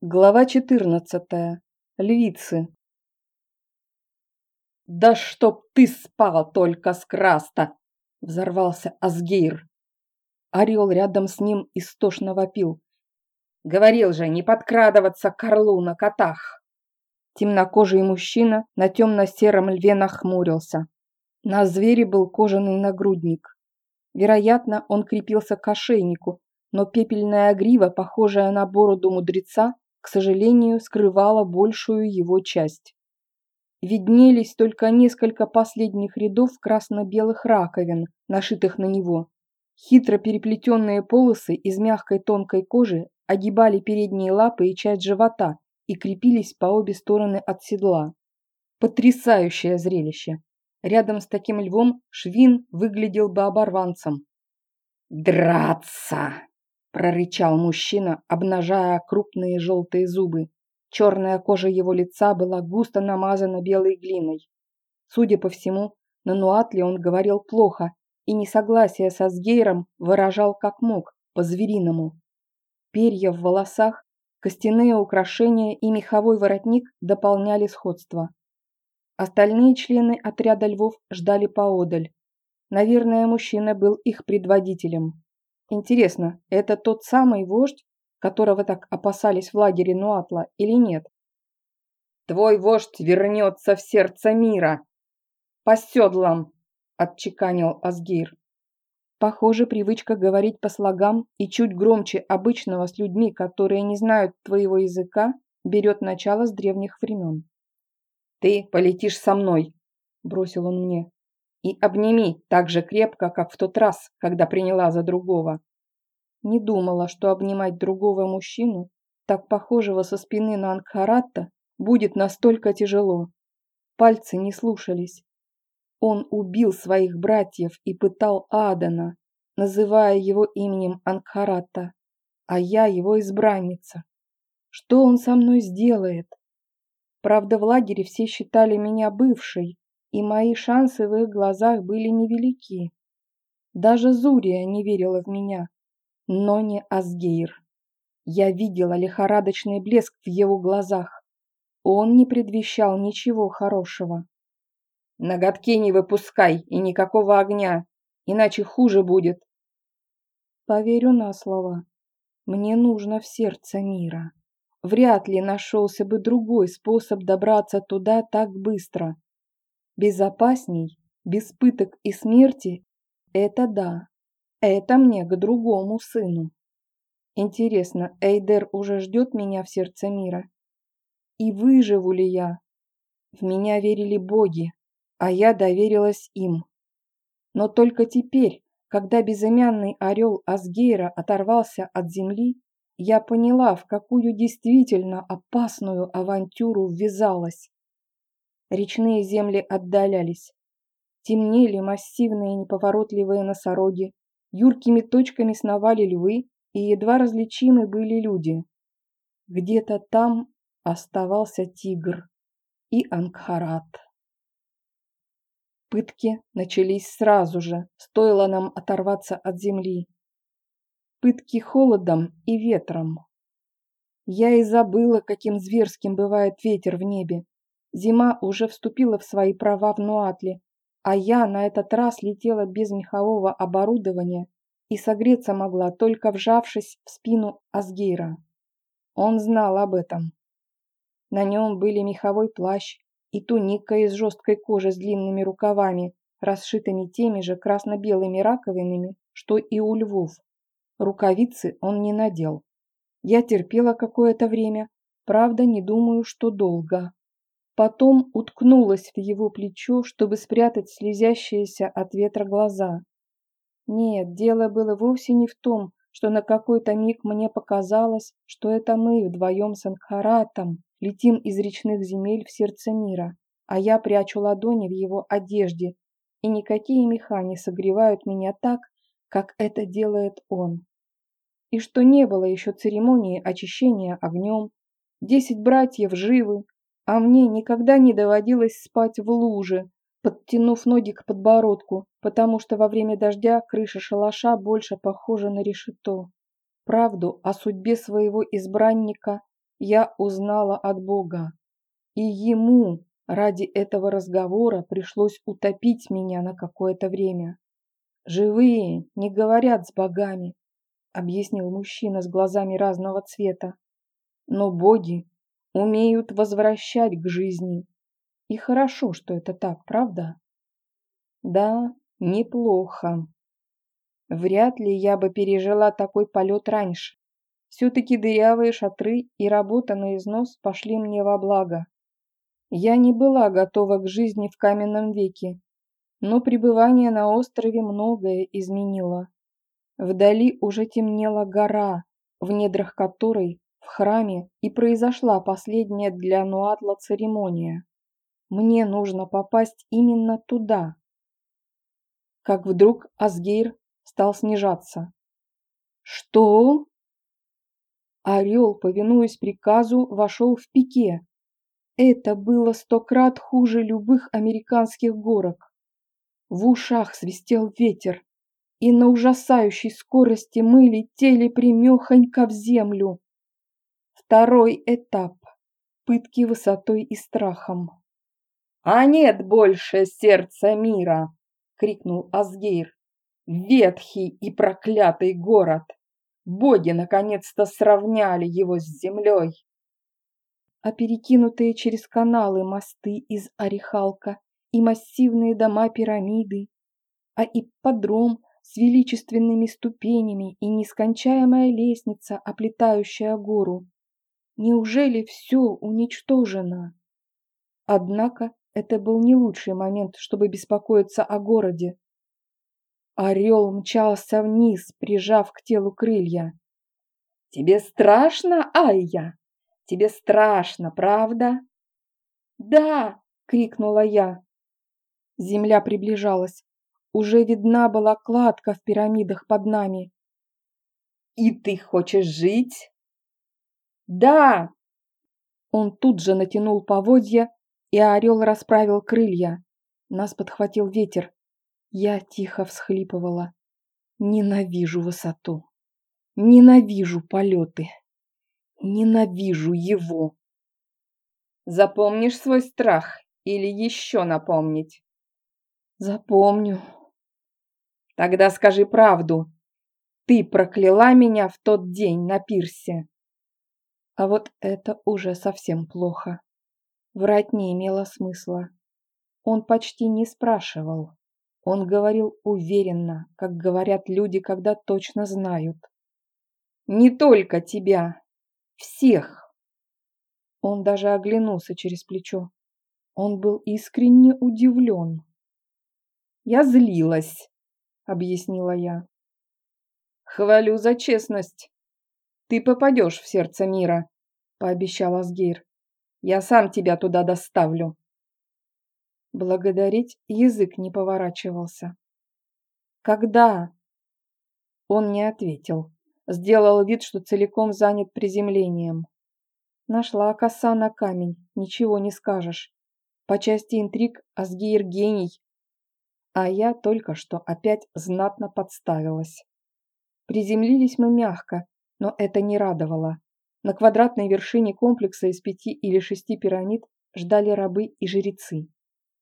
Глава 14. Львицы. «Да чтоб ты спал только с краста!» – взорвался Асгейр. Орел рядом с ним истошно вопил. «Говорил же, не подкрадываться к орлу на котах!» Темнокожий мужчина на темно-сером льве нахмурился. На звере был кожаный нагрудник. Вероятно, он крепился к ошейнику, но пепельная грива, похожая на бороду мудреца, к сожалению, скрывала большую его часть. Виднелись только несколько последних рядов красно-белых раковин, нашитых на него. Хитро переплетенные полосы из мягкой тонкой кожи огибали передние лапы и часть живота и крепились по обе стороны от седла. Потрясающее зрелище! Рядом с таким львом Швин выглядел бы оборванцем. «Драться!» Прорычал мужчина, обнажая крупные желтые зубы. Черная кожа его лица была густо намазана белой глиной. Судя по всему, на Нуатле он говорил плохо и несогласие со Сгейром выражал как мог, по-звериному. Перья в волосах, костяные украшения и меховой воротник дополняли сходство. Остальные члены отряда львов ждали поодаль. Наверное, мужчина был их предводителем. Интересно, это тот самый вождь, которого так опасались в лагере Нуатла или нет? «Твой вождь вернется в сердце мира!» «По седлам!» – отчеканил Асгир. Похоже, привычка говорить по слогам и чуть громче обычного с людьми, которые не знают твоего языка, берет начало с древних времен. «Ты полетишь со мной», – бросил он мне и обними так же крепко, как в тот раз, когда приняла за другого. Не думала, что обнимать другого мужчину, так похожего со спины на Ангхаратта, будет настолько тяжело. Пальцы не слушались. Он убил своих братьев и пытал Адана, называя его именем Ангхаратта, а я его избранница. Что он со мной сделает? Правда, в лагере все считали меня бывшей, и мои шансы в их глазах были невелики. Даже Зурия не верила в меня, но не Асгейр. Я видела лихорадочный блеск в его глазах. Он не предвещал ничего хорошего. «Ноготки не выпускай и никакого огня, иначе хуже будет». Поверю на слово. Мне нужно в сердце мира. Вряд ли нашелся бы другой способ добраться туда так быстро. Безопасней, без пыток и смерти – это да. Это мне к другому сыну. Интересно, Эйдер уже ждет меня в сердце мира? И выживу ли я? В меня верили боги, а я доверилась им. Но только теперь, когда безымянный орел Асгейра оторвался от земли, я поняла, в какую действительно опасную авантюру ввязалась. Речные земли отдалялись. Темнели массивные неповоротливые носороги, юркими точками сновали львы, и едва различимы были люди. Где-то там оставался тигр и Ангхарат. Пытки начались сразу же, стоило нам оторваться от земли. Пытки холодом и ветром. Я и забыла, каким зверским бывает ветер в небе, Зима уже вступила в свои права в Нуатле, а я на этот раз летела без мехового оборудования и согреться могла, только вжавшись в спину Асгейра. Он знал об этом. На нем были меховой плащ и туника из жесткой кожи с длинными рукавами, расшитыми теми же красно-белыми раковинами, что и у львов. Рукавицы он не надел. Я терпела какое-то время, правда, не думаю, что долго. Потом уткнулась в его плечо, чтобы спрятать слезящиеся от ветра глаза. Нет, дело было вовсе не в том, что на какой-то миг мне показалось, что это мы вдвоем с Ангхаратом летим из речных земель в сердце мира, а я прячу ладони в его одежде, и никакие меха не согревают меня так, как это делает он. И что не было еще церемонии очищения огнем, десять братьев живы, а мне никогда не доводилось спать в луже, подтянув ноги к подбородку, потому что во время дождя крыша шалаша больше похожа на решето. Правду о судьбе своего избранника я узнала от Бога. И ему ради этого разговора пришлось утопить меня на какое-то время. Живые не говорят с богами, объяснил мужчина с глазами разного цвета. Но боги умеют возвращать к жизни. И хорошо, что это так, правда? Да, неплохо. Вряд ли я бы пережила такой полет раньше. Все-таки дырявые шатры и работа на износ пошли мне во благо. Я не была готова к жизни в каменном веке, но пребывание на острове многое изменило. Вдали уже темнела гора, в недрах которой, в храме, и произошла последняя для Нуатла церемония. Мне нужно попасть именно туда. Как вдруг Асгейр стал снижаться. «Что?» Орел, повинуясь приказу, вошел в пике. Это было сто крат хуже любых американских горок. В ушах свистел ветер, и на ужасающей скорости мы летели примехонько в землю. Второй этап. Пытки высотой и страхом. «А нет больше сердца мира!» — крикнул Асгейр. «Ветхий и проклятый город! Боги наконец-то сравняли его с землей!» А перекинутые через каналы мосты из орехалка и массивные дома пирамиды, а ипподром с величественными ступенями и нескончаемая лестница, оплетающая гору. Неужели все уничтожено? Однако это был не лучший момент, чтобы беспокоиться о городе. Орел мчался вниз, прижав к телу крылья. «Тебе страшно, Айя? Тебе страшно, правда?» «Да!» — крикнула я. Земля приближалась. Уже видна была кладка в пирамидах под нами. «И ты хочешь жить?» «Да!» Он тут же натянул поводья, и орел расправил крылья. Нас подхватил ветер. Я тихо всхлипывала. Ненавижу высоту. Ненавижу полеты. Ненавижу его. Запомнишь свой страх или еще напомнить? Запомню. Тогда скажи правду. Ты прокляла меня в тот день на пирсе. А вот это уже совсем плохо. Врать не имело смысла. Он почти не спрашивал. Он говорил уверенно, как говорят люди, когда точно знают. «Не только тебя! Всех!» Он даже оглянулся через плечо. Он был искренне удивлен. «Я злилась», — объяснила я. «Хвалю за честность. Ты попадешь в сердце мира», — пообещал Асгейр. «Я сам тебя туда доставлю». Благодарить язык не поворачивался. «Когда?» Он не ответил. Сделал вид, что целиком занят приземлением. Нашла коса на камень, ничего не скажешь. По части интриг Асгейр гений. А я только что опять знатно подставилась. Приземлились мы мягко, но это не радовало. На квадратной вершине комплекса из пяти или шести пирамид ждали рабы и жрецы.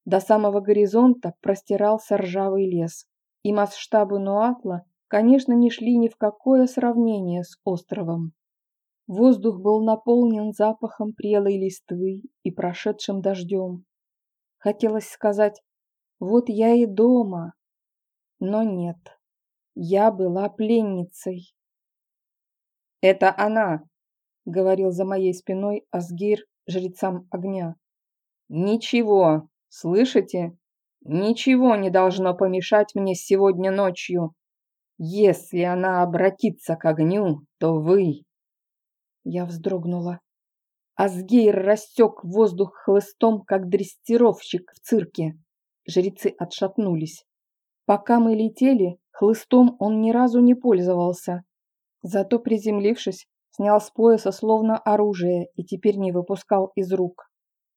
До самого горизонта простирался ржавый лес, и масштабы Нуатла, конечно, не шли ни в какое сравнение с островом. Воздух был наполнен запахом прелой листвы и прошедшим дождем. Хотелось сказать «Вот я и дома», но нет, я была пленницей. «Это она!» — говорил за моей спиной Асгир жрецам огня. «Ничего, Слышите? Ничего не должно помешать мне сегодня ночью. Если она обратится к огню, то вы...» Я вздрогнула. Асгейр рассек воздух хлыстом, как дрессировщик в цирке. Жрецы отшатнулись. Пока мы летели, хлыстом он ни разу не пользовался. Зато приземлившись, снял с пояса словно оружие и теперь не выпускал из рук.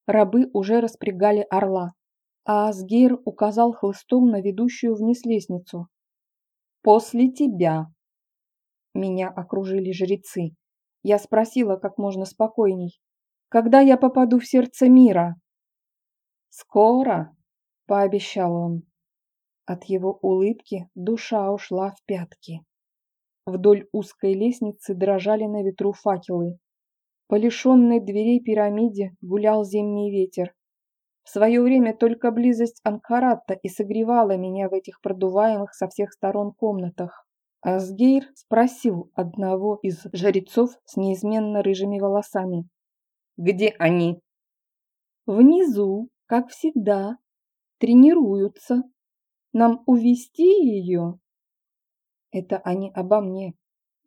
Рабы уже распрягали орла, а Асгейр указал хлыстом на ведущую вниз лестницу. «После тебя!» Меня окружили жрецы. Я спросила как можно спокойней. «Когда я попаду в сердце мира?» «Скоро», — пообещал он. От его улыбки душа ушла в пятки. Вдоль узкой лестницы дрожали на ветру факелы. По лишенной дверей пирамиде гулял зимний ветер. В свое время только близость Анкаратта и согревала меня в этих продуваемых со всех сторон комнатах. Асгейр спросил одного из жрецов с неизменно рыжими волосами. «Где они?» «Внизу, как всегда. Тренируются. Нам увести ее?» «Это они обо мне.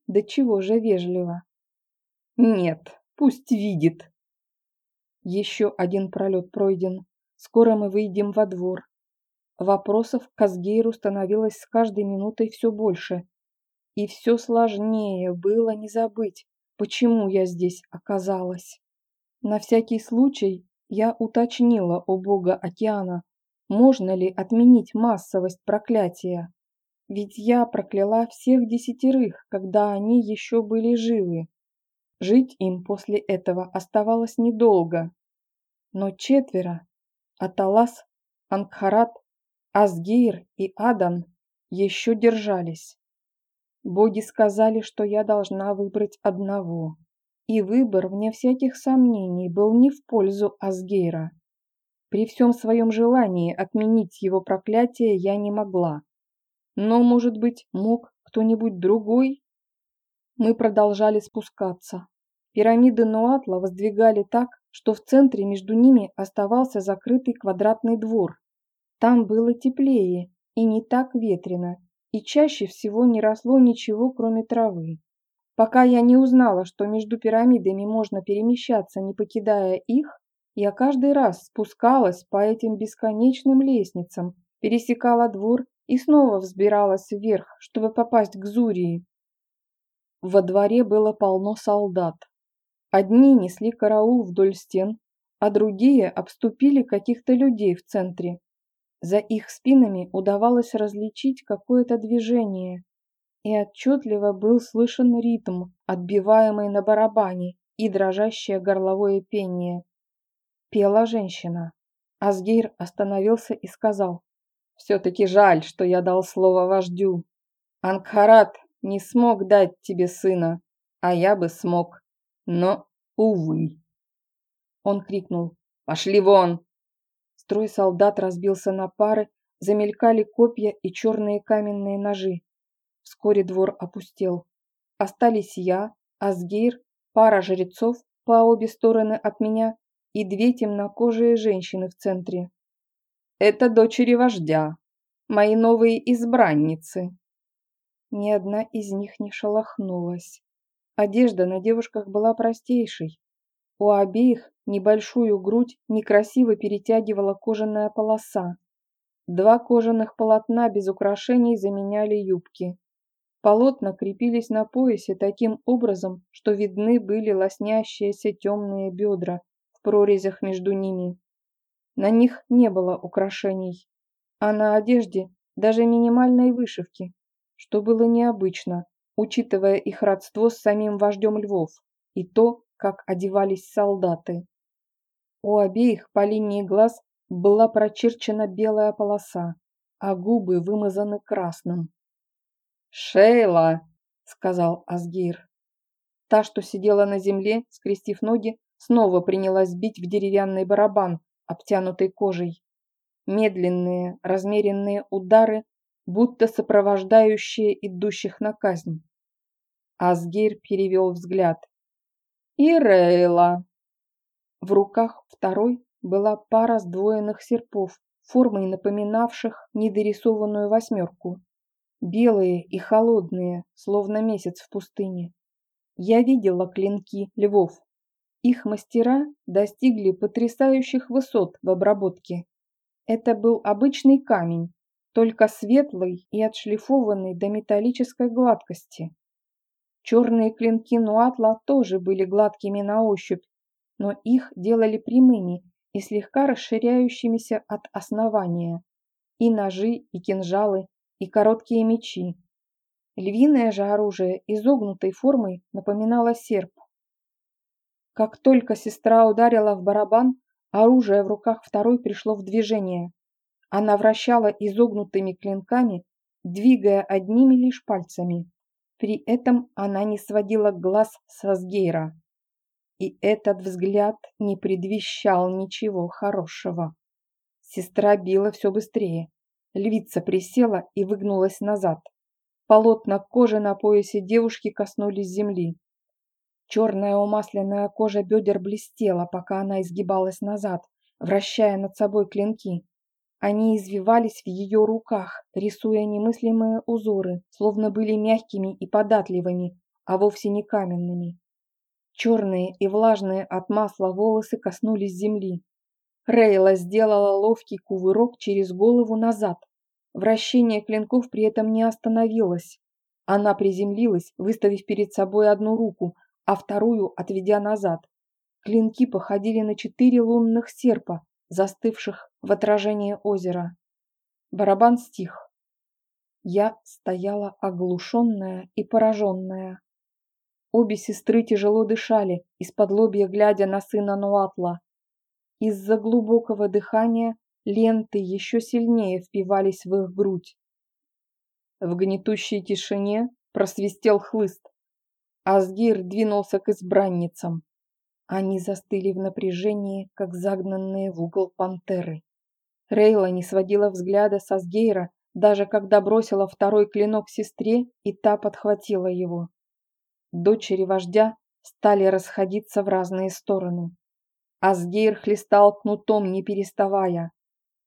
Да чего же вежливо?» «Нет, пусть видит». Еще один пролет пройден. Скоро мы выйдем во двор. Вопросов к Асгейру становилось с каждой минутой все больше. И все сложнее было не забыть, почему я здесь оказалась. На всякий случай я уточнила у бога океана, можно ли отменить массовость проклятия. Ведь я прокляла всех десятерых, когда они еще были живы. Жить им после этого оставалось недолго. Но четверо – Аталас, Ангхарат, Асгейр и Адан – еще держались. Боги сказали, что я должна выбрать одного. И выбор, вне всяких сомнений, был не в пользу Асгейра. При всем своем желании отменить его проклятие я не могла. Но, может быть, мог кто-нибудь другой? Мы продолжали спускаться. Пирамиды Нуатла воздвигали так, что в центре между ними оставался закрытый квадратный двор. Там было теплее и не так ветрено, и чаще всего не росло ничего, кроме травы. Пока я не узнала, что между пирамидами можно перемещаться, не покидая их, я каждый раз спускалась по этим бесконечным лестницам, пересекала двор и снова взбиралась вверх, чтобы попасть к Зурии. Во дворе было полно солдат. Одни несли караул вдоль стен, а другие обступили каких-то людей в центре. За их спинами удавалось различить какое-то движение, и отчетливо был слышен ритм, отбиваемый на барабане, и дрожащее горловое пение. Пела женщина. Асгейр остановился и сказал, «Все-таки жаль, что я дал слово вождю. Ангхарат не смог дать тебе сына, а я бы смог, но, увы». Он крикнул, «Пошли вон!» Строй солдат разбился на пары, замелькали копья и черные каменные ножи. Вскоре двор опустел. Остались я, Асгейр, пара жрецов по обе стороны от меня и две темнокожие женщины в центре. «Это дочери вождя, мои новые избранницы». Ни одна из них не шелохнулась. Одежда на девушках была простейшей, у обеих небольшую грудь некрасиво перетягивала кожаная полоса. Два кожаных полотна без украшений заменяли юбки. Полотна крепились на поясе таким образом, что видны были лоснящиеся темные бедра в прорезях между ними. На них не было украшений, а на одежде даже минимальной вышивки, что было необычно, учитывая их родство с самим вождем львов и то, как одевались солдаты. У обеих по линии глаз была прочерчена белая полоса, а губы вымазаны красным. «Шейла!» — сказал Асгир. Та, что сидела на земле, скрестив ноги, снова принялась бить в деревянный барабан, обтянутый кожей. Медленные, размеренные удары, будто сопровождающие идущих на казнь. Асгир перевел взгляд и Рейла. В руках второй была пара сдвоенных серпов, формой напоминавших недорисованную восьмерку. Белые и холодные, словно месяц в пустыне. Я видела клинки львов. Их мастера достигли потрясающих высот в обработке. Это был обычный камень, только светлый и отшлифованный до металлической гладкости. Черные клинки Нуатла тоже были гладкими на ощупь, но их делали прямыми и слегка расширяющимися от основания. И ножи, и кинжалы, и короткие мечи. Львиное же оружие изогнутой формой напоминало серп. Как только сестра ударила в барабан, оружие в руках второй пришло в движение. Она вращала изогнутыми клинками, двигая одними лишь пальцами. При этом она не сводила глаз с Асгейра. И этот взгляд не предвещал ничего хорошего. Сестра била все быстрее. Львица присела и выгнулась назад. Полотна кожи на поясе девушки коснулись земли. Черная умасленная кожа бедер блестела, пока она изгибалась назад, вращая над собой клинки. Они извивались в ее руках, рисуя немыслимые узоры, словно были мягкими и податливыми, а вовсе не каменными. Черные и влажные от масла волосы коснулись земли. Рейла сделала ловкий кувырок через голову назад. Вращение клинков при этом не остановилось. Она приземлилась, выставив перед собой одну руку, а вторую отведя назад. Клинки походили на четыре лунных серпа, застывших в отражении озера. Барабан стих. Я стояла оглушенная и пораженная. Обе сестры тяжело дышали, из-под лобья глядя на сына Нуатла. Из-за глубокого дыхания ленты еще сильнее впивались в их грудь. В гнетущей тишине просвистел хлыст. Асгир двинулся к избранницам. Они застыли в напряжении, как загнанные в угол пантеры. Рейла не сводила взгляда с Асгейра, даже когда бросила второй клинок сестре, и та подхватила его. Дочери вождя стали расходиться в разные стороны. Асгейр хлестал кнутом, не переставая.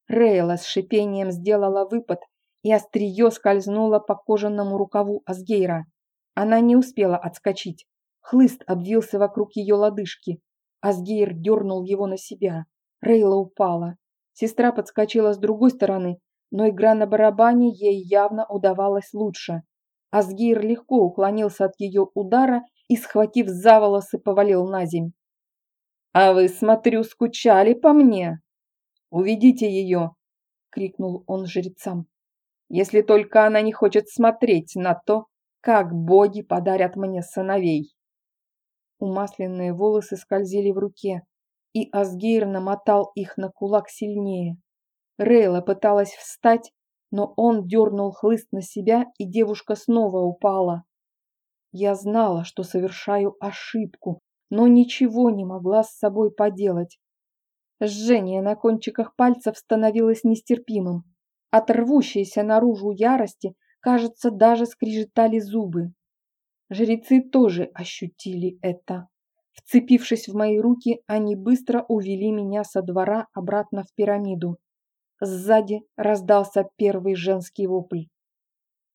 Рейла с шипением сделала выпад, и острие скользнуло по кожаному рукаву Асгейра. Она не успела отскочить. Хлыст обвился вокруг ее лодыжки. Асгейр дернул его на себя. Рейла упала. Сестра подскочила с другой стороны, но игра на барабане ей явно удавалась лучше. Асгейр легко уклонился от ее удара и, схватив за волосы, повалил на земь. «А вы, смотрю, скучали по мне? Уведите ее!» — крикнул он жрецам. «Если только она не хочет смотреть на то, как боги подарят мне сыновей!» Умасленные волосы скользили в руке, и Асгейр намотал их на кулак сильнее. Рейла пыталась встать, но он дернул хлыст на себя, и девушка снова упала. Я знала, что совершаю ошибку, но ничего не могла с собой поделать. Жжение на кончиках пальцев становилось нестерпимым. От рвущейся наружу ярости, кажется, даже скрежетали зубы. Жрецы тоже ощутили это. Вцепившись в мои руки, они быстро увели меня со двора обратно в пирамиду. Сзади раздался первый женский вопль.